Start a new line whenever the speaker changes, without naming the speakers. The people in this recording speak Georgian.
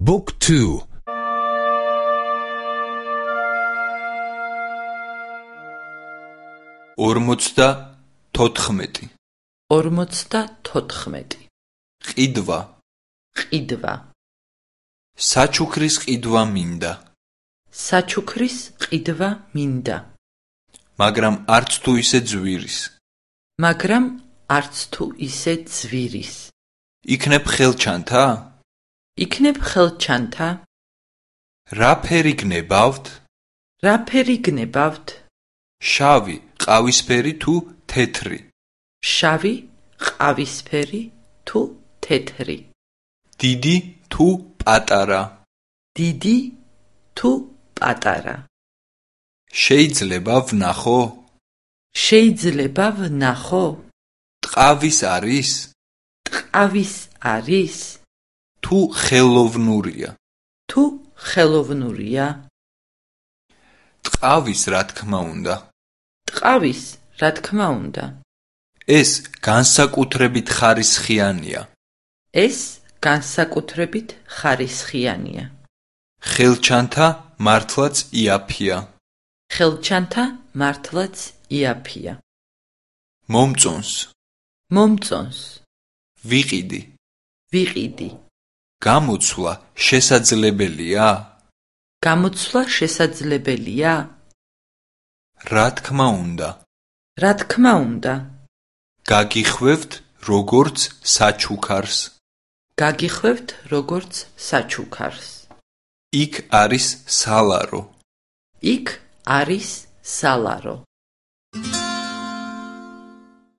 Book 2
54
54
ყიდვა.
ყიდვა.
საჩუქრის ყიდვა მინდა.
საჩუქრის ყიდვა მინდა.
მაგრამ არც თუ ისე ძვირის.
მაგრამ არც თუ ისე ძვირის.
იქნებ ხელჩანთა
იქნებ ხელჩანთა.
რა ფერი გნებავთ?
რა ფერი გნებავთ?
შავი ყავისფერი თუ თეთრი?
შავი ყავისფერი თუ თეთრი?
დიდი თუ პატარა?
დიდი თუ პატარა?
შეიძლება ვნახო?
შეიძლება ვნახო?
ტყავის არის?
ტყავის არის
თუ ხელოვნურია?
თუ ხელოვნურია.
ტყავის რა თქმა უნდა.
ტყავის რა თქმა უნდა.
ეს განსაკუთრებით ხარისხიანია.
ეს განსაკუთრებით ხარისხიანია.
ხელჩანთა მართლაც იაფია.
ხელჩანთა მართლაც იაფია.
მომწონს.
მომწონს.
ვიყიდი.
ვიყიდი
გამოცვლა შესაძლებელია.
გამოცვლა შესაძლებელია.
რა თქმა უნდა.
რა თქმა უნდა.
გაგიხვევთ როგორც საჩუქარს.
გაგიხვევთ როგორც საჩუქარს.
იქ არის სალარო.
იქ არის სალარო